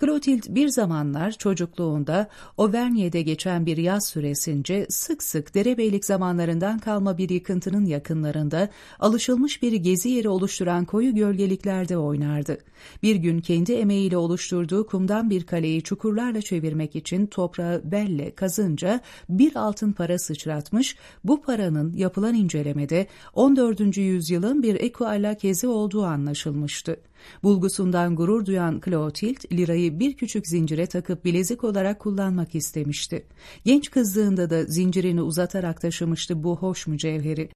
Clotilde bir zamanlar çocukluğunda Auvergne'de geçen bir yaz süresince sık sık derebeylik zamanlarından kalma bir yıkıntının yakınlarında alışılmış bir gezi yeri oluşturan koyu gölgeliklerde oynardı. Bir gün kendi emeğiyle oluşturduğu kumdan bir kaleyi çukurlarla çevirmek için toprağı belle kazınca bir altın para sıçratmış, bu paranın yapılan incelemede 14. yüzyılın bir ekuallakezi olduğu anlaşılmıştı. Bulgusundan gurur duyan Clotilde, lirayı bir küçük zincire takıp bilezik olarak kullanmak istemişti. Genç kızdığında da zincirini uzatarak taşımıştı bu hoş mücevheri.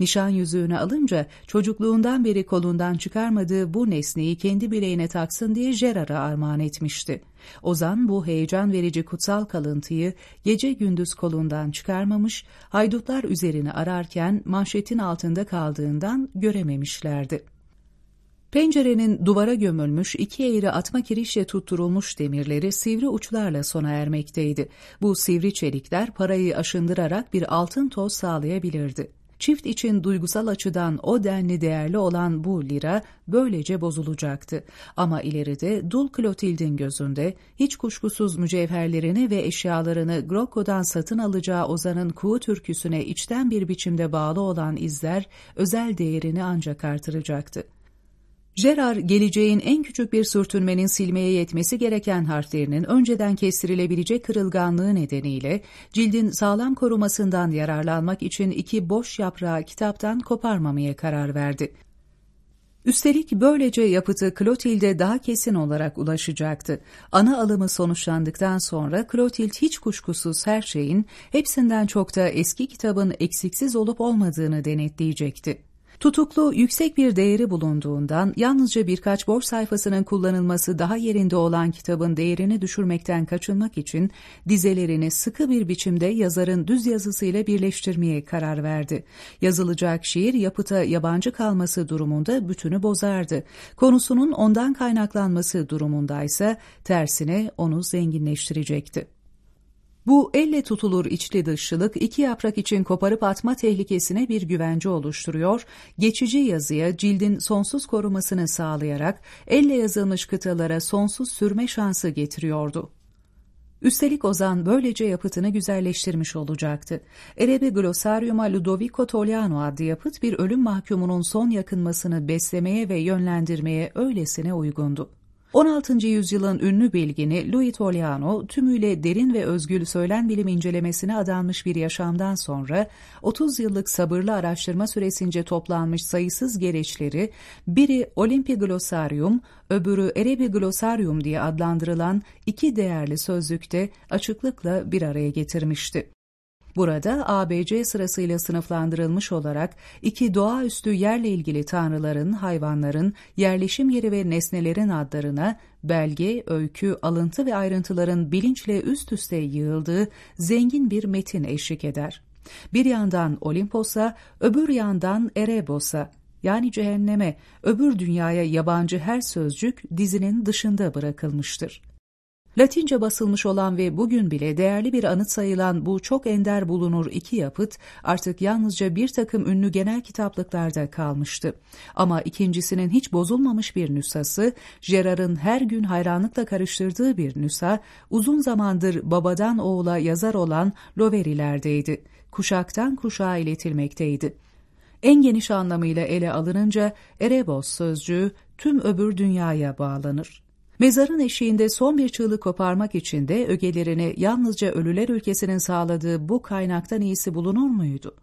Nişan yüzüğünü alınca çocukluğundan beri kolundan çıkarmadığı bu nesneyi kendi bileğine taksın diye Gerard'a armağan etmişti. Ozan bu heyecan verici kutsal kalıntıyı gece gündüz kolundan çıkarmamış, haydutlar üzerini ararken manşetin altında kaldığından görememişlerdi. Pencerenin duvara gömülmüş iki eğri atma kirişle tutturulmuş demirleri sivri uçlarla sona ermekteydi. Bu sivri çelikler parayı aşındırarak bir altın toz sağlayabilirdi. Çift için duygusal açıdan o denli değerli olan bu lira böylece bozulacaktı. Ama ileride Dul Clotilde'in gözünde hiç kuşkusuz mücevherlerini ve eşyalarını Grocco'dan satın alacağı Ozan'ın kuğu türküsüne içten bir biçimde bağlı olan izler özel değerini ancak artıracaktı. Gerard, geleceğin en küçük bir sürtünmenin silmeye yetmesi gereken harflerinin önceden kestirilebilecek kırılganlığı nedeniyle cildin sağlam korumasından yararlanmak için iki boş yaprağı kitaptan koparmamaya karar verdi. Üstelik böylece yapıtı Clotilde daha kesin olarak ulaşacaktı. Ana alımı sonuçlandıktan sonra Clotilde hiç kuşkusuz her şeyin, hepsinden çok da eski kitabın eksiksiz olup olmadığını denetleyecekti. Tutuklu yüksek bir değeri bulunduğundan yalnızca birkaç borç sayfasının kullanılması daha yerinde olan kitabın değerini düşürmekten kaçınmak için dizelerini sıkı bir biçimde yazarın düz yazısıyla birleştirmeye karar verdi. Yazılacak şiir yapıta yabancı kalması durumunda bütünü bozardı. Konusunun ondan kaynaklanması durumundaysa tersine onu zenginleştirecekti. Bu elle tutulur içli dışlılık iki yaprak için koparıp atma tehlikesine bir güvence oluşturuyor, geçici yazıya cildin sonsuz korumasını sağlayarak elle yazılmış kıtalara sonsuz sürme şansı getiriyordu. Üstelik Ozan böylece yapıtını güzelleştirmiş olacaktı. Erebe Glossarium'a Ludovico Toliano adlı yapıt bir ölüm mahkumunun son yakınmasını beslemeye ve yönlendirmeye öylesine uygundu. 16. yüzyılın ünlü bilgini Louis Toliano tümüyle derin ve özgül söylen bilim incelemesine adanmış bir yaşamdan sonra 30 yıllık sabırlı araştırma süresince toplanmış sayısız gereçleri biri Olympi Glossarium, öbürü Erebi Glossarium diye adlandırılan iki değerli sözlükte açıklıkla bir araya getirmişti. Burada ABC sırasıyla sınıflandırılmış olarak iki doğaüstü yerle ilgili tanrıların, hayvanların, yerleşim yeri ve nesnelerin adlarına belge, öykü, alıntı ve ayrıntıların bilinçle üst üste yığıldığı zengin bir metin eşlik eder. Bir yandan Olimpos'a, öbür yandan Erebos'a yani cehenneme, öbür dünyaya yabancı her sözcük dizinin dışında bırakılmıştır. Latince basılmış olan ve bugün bile değerli bir anıt sayılan bu çok ender bulunur iki yapıt artık yalnızca bir takım ünlü genel kitaplıklarda kalmıştı. Ama ikincisinin hiç bozulmamış bir nüshası, Gerard'ın her gün hayranlıkla karıştırdığı bir nüsa, uzun zamandır babadan oğula yazar olan Loveri'lerdeydi. Kuşaktan kuşağa iletilmekteydi. En geniş anlamıyla ele alınınca Erebos sözcüğü tüm öbür dünyaya bağlanır. Mezarın eşiğinde son bir çığlık koparmak için de ögelerini yalnızca ölüler ülkesinin sağladığı bu kaynaktan iyisi bulunur muydu?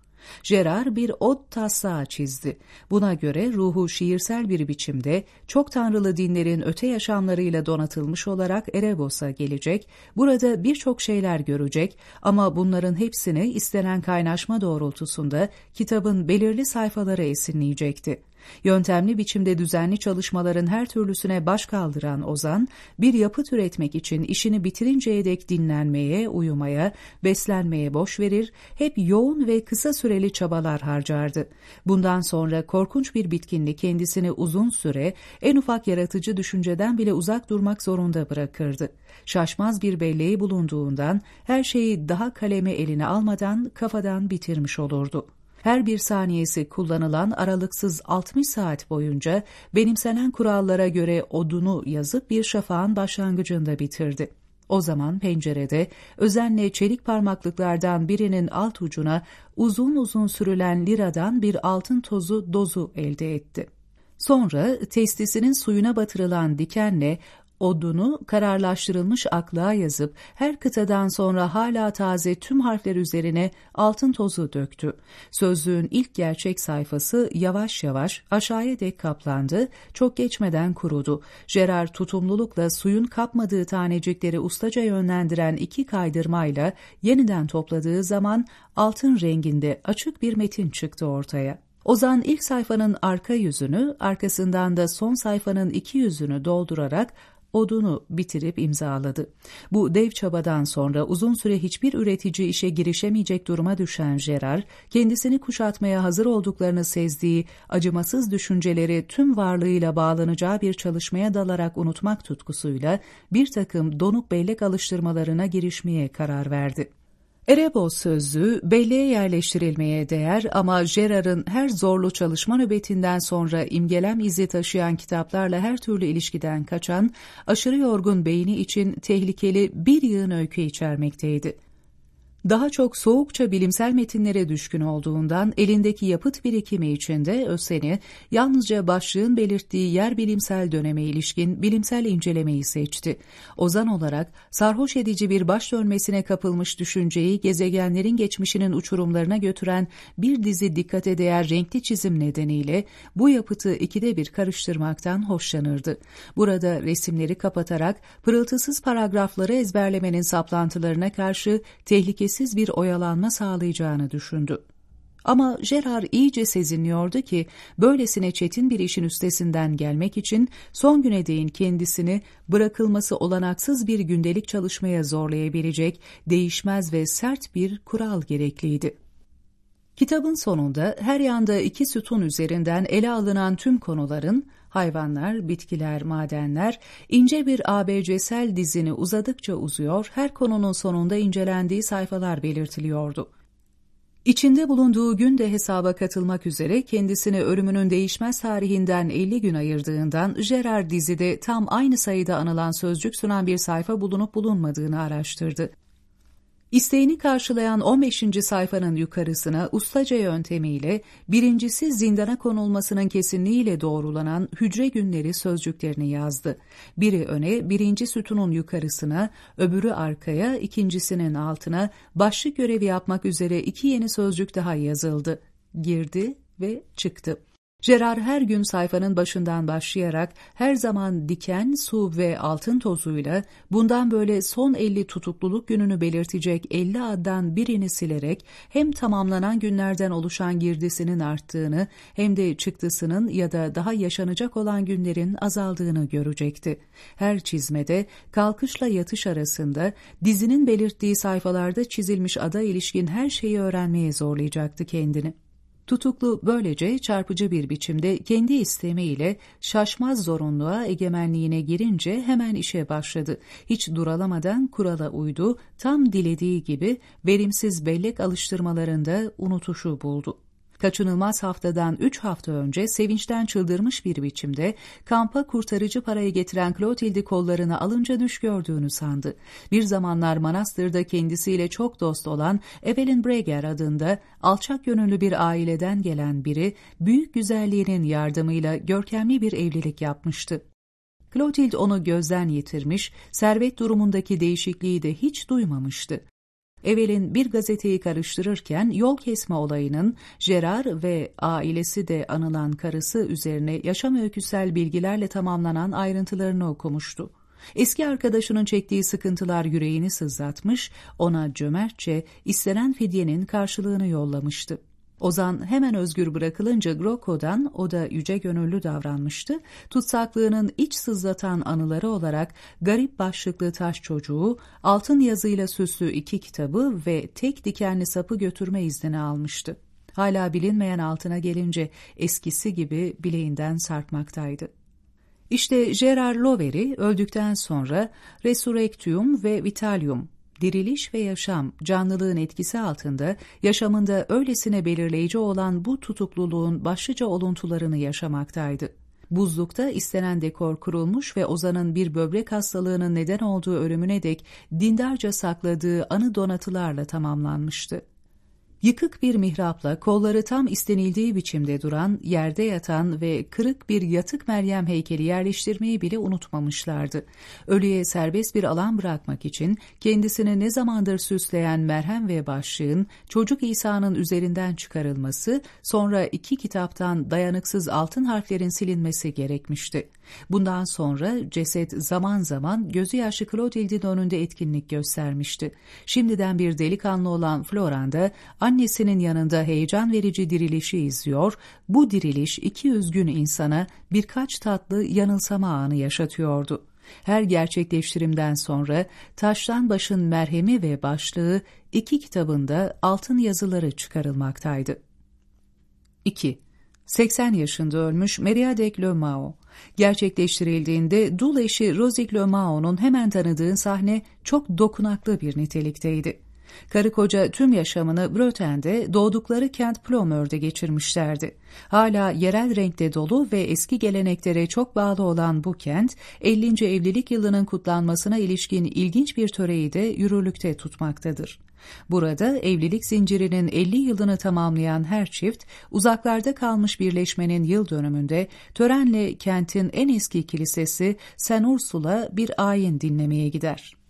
Gerard bir od taslağı çizdi. Buna göre ruhu şiirsel bir biçimde çok tanrılı dinlerin öte yaşamlarıyla donatılmış olarak Erebos'a gelecek, burada birçok şeyler görecek ama bunların hepsini istenen kaynaşma doğrultusunda kitabın belirli sayfaları esinleyecekti. Yöntemli biçimde düzenli çalışmaların her türlüsüne baş kaldıran Ozan, bir yapıt üretmek için işini bitirinceye dek dinlenmeye, uyumaya, beslenmeye boş verir, hep yoğun ve kısa süreli çabalar harcardı. Bundan sonra korkunç bir bitkinlik kendisini uzun süre, en ufak yaratıcı düşünceden bile uzak durmak zorunda bırakırdı. Şaşmaz bir belleği bulunduğundan her şeyi daha kaleme eline almadan kafadan bitirmiş olurdu. Her bir saniyesi kullanılan aralıksız 60 saat boyunca benimsenen kurallara göre odunu yazıp bir şafağın başlangıcında bitirdi. O zaman pencerede özenle çelik parmaklıklardan birinin alt ucuna uzun uzun sürülen liradan bir altın tozu dozu elde etti. Sonra testisinin suyuna batırılan dikenle odunu kararlaştırılmış aklığa yazıp her kıtadan sonra hala taze tüm harfler üzerine altın tozu döktü. Sözlüğün ilk gerçek sayfası yavaş yavaş aşağıya dek kaplandı, çok geçmeden kurudu. Gerard tutumlulukla suyun kapmadığı tanecikleri ustaca yönlendiren iki kaydırmayla yeniden topladığı zaman altın renginde açık bir metin çıktı ortaya. Ozan ilk sayfanın arka yüzünü, arkasından da son sayfanın iki yüzünü doldurarak odunu bitirip imzaladı. Bu dev çabadan sonra uzun süre hiçbir üretici işe girişemeyecek duruma düşen Gerard, kendisini kuşatmaya hazır olduklarını sezdiği acımasız düşünceleri tüm varlığıyla bağlanacağı bir çalışmaya dalarak unutmak tutkusuyla bir takım donuk bellek alıştırmalarına girişmeye karar verdi. Erebos sözlüğü belleğe yerleştirilmeye değer ama Gerard'ın her zorlu çalışma nöbetinden sonra imgelem izi taşıyan kitaplarla her türlü ilişkiden kaçan, aşırı yorgun beyni için tehlikeli bir yığın öykü içermekteydi daha çok soğukça bilimsel metinlere düşkün olduğundan elindeki yapıt birikimi içinde Ösen'i yalnızca başlığın belirttiği yer bilimsel döneme ilişkin bilimsel incelemeyi seçti. Ozan olarak sarhoş edici bir baş dönmesine kapılmış düşünceyi gezegenlerin geçmişinin uçurumlarına götüren bir dizi dikkate değer renkli çizim nedeniyle bu yapıtı ikide bir karıştırmaktan hoşlanırdı. Burada resimleri kapatarak pırıltısız paragrafları ezberlemenin saplantılarına karşı tehlikesi dengesiz bir oyalanma sağlayacağını düşündü. Ama Gerard iyice sezinliyordu ki böylesine çetin bir işin üstesinden gelmek için son güne değin kendisini bırakılması olanaksız bir gündelik çalışmaya zorlayabilecek değişmez ve sert bir kural gerekliydi. Kitabın sonunda her yanda iki sütun üzerinden ele alınan tüm konuların hayvanlar, bitkiler, madenler ince bir ABC'sel dizini uzadıkça uzuyor, her konunun sonunda incelendiği sayfalar belirtiliyordu. İçinde bulunduğu gün de hesaba katılmak üzere kendisini ölümünün değişmez tarihinden 50 gün ayırdığından Gerard dizide tam aynı sayıda anılan sözcük sunan bir sayfa bulunup bulunmadığını araştırdı. İsteğini karşılayan 15. sayfanın yukarısına ustaca yöntemiyle birincisi zindana konulmasının kesinliğiyle doğrulanan hücre günleri sözcüklerini yazdı. Biri öne, birinci sütunun yukarısına, öbürü arkaya, ikincisinin altına başlık görevi yapmak üzere iki yeni sözcük daha yazıldı. Girdi ve çıktı. Gerard her gün sayfanın başından başlayarak her zaman diken, su ve altın tozuyla bundan böyle son 50 tutukluluk gününü belirtecek 50 addan birini silerek hem tamamlanan günlerden oluşan girdisinin arttığını hem de çıktısının ya da daha yaşanacak olan günlerin azaldığını görecekti. Her çizmede kalkışla yatış arasında dizinin belirttiği sayfalarda çizilmiş ada ilişkin her şeyi öğrenmeye zorlayacaktı kendini. Tutuklu böylece çarpıcı bir biçimde kendi istemiyle şaşmaz zorunluluğa egemenliğine girince hemen işe başladı. Hiç duralamadan kurala uydu, tam dilediği gibi verimsiz bellek alıştırmalarında unutuşu buldu kaçınılmaz haftadan üç hafta önce sevinçten çıldırmış bir biçimde kampa kurtarıcı parayı getiren Clotilde kollarına alınca düş gördüğünü sandı. Bir zamanlar manastırda kendisiyle çok dost olan Evelyn Breger adında alçak gönüllü bir aileden gelen biri büyük güzelliğinin yardımıyla görkemli bir evlilik yapmıştı. Clotilde onu gözden yitirmiş, servet durumundaki değişikliği de hiç duymamıştı. Evel'in bir gazeteyi karıştırırken yol kesme olayının Gerard ve ailesi de anılan karısı üzerine yaşam öyküsel bilgilerle tamamlanan ayrıntılarını okumuştu. Eski arkadaşının çektiği sıkıntılar yüreğini sızlatmış, ona cömertçe istenen fidyenin karşılığını yollamıştı. Ozan hemen özgür bırakılınca Groko'dan o da yüce gönüllü davranmıştı. Tutsaklığının iç sızlatan anıları olarak garip başlıklı taş çocuğu, altın yazıyla süslü iki kitabı ve tek dikenli sapı götürme iznini almıştı. Hala bilinmeyen altına gelince eskisi gibi bileğinden sarkmaktaydı. İşte Gerard Lovery öldükten sonra Resurrectium ve Vitalium diriliş ve yaşam, canlılığın etkisi altında yaşamında öylesine belirleyici olan bu tutukluluğun başlıca oluntularını yaşamaktaydı. Buzlukta istenen dekor kurulmuş ve Ozan'ın bir böbrek hastalığının neden olduğu ölümüne dek dindarca sakladığı anı donatılarla tamamlanmıştı. Yıkık bir mihrapla kolları tam istenildiği biçimde duran, yerde yatan ve kırık bir yatık Meryem heykeli yerleştirmeyi bile unutmamışlardı. Ölüye serbest bir alan bırakmak için kendisini ne zamandır süsleyen merhem ve başlığın çocuk İsa'nın üzerinden çıkarılması, sonra iki kitaptan dayanıksız altın harflerin silinmesi gerekmişti. Bundan sonra ceset zaman zaman gözü yaşlı Clotilde'in önünde etkinlik göstermişti. Şimdiden bir delikanlı olan Floranda, annesinin yanında heyecan verici dirilişi izliyor, bu diriliş iki üzgün insana birkaç tatlı yanılsama anı yaşatıyordu. Her gerçekleştirimden sonra Taştan Baş'ın merhemi ve başlığı iki kitabında altın yazıları çıkarılmaktaydı. 2. 80 yaşında ölmüş Meriadec Le Mao. Gerçekleştirildiğinde dul eşi Rozik Le hemen tanıdığı sahne çok dokunaklı bir nitelikteydi. Karı koca tüm yaşamını Bröten'de doğdukları kent Plomeur'de geçirmişlerdi. Hala yerel renkte dolu ve eski geleneklere çok bağlı olan bu kent, 50. evlilik yılının kutlanmasına ilişkin ilginç bir töreyi de yürürlükte tutmaktadır. Burada evlilik zincirinin 50 yılını tamamlayan her çift, uzaklarda kalmış birleşmenin yıl dönümünde törenle kentin en eski kilisesi Sen Ursula bir ayin dinlemeye gider.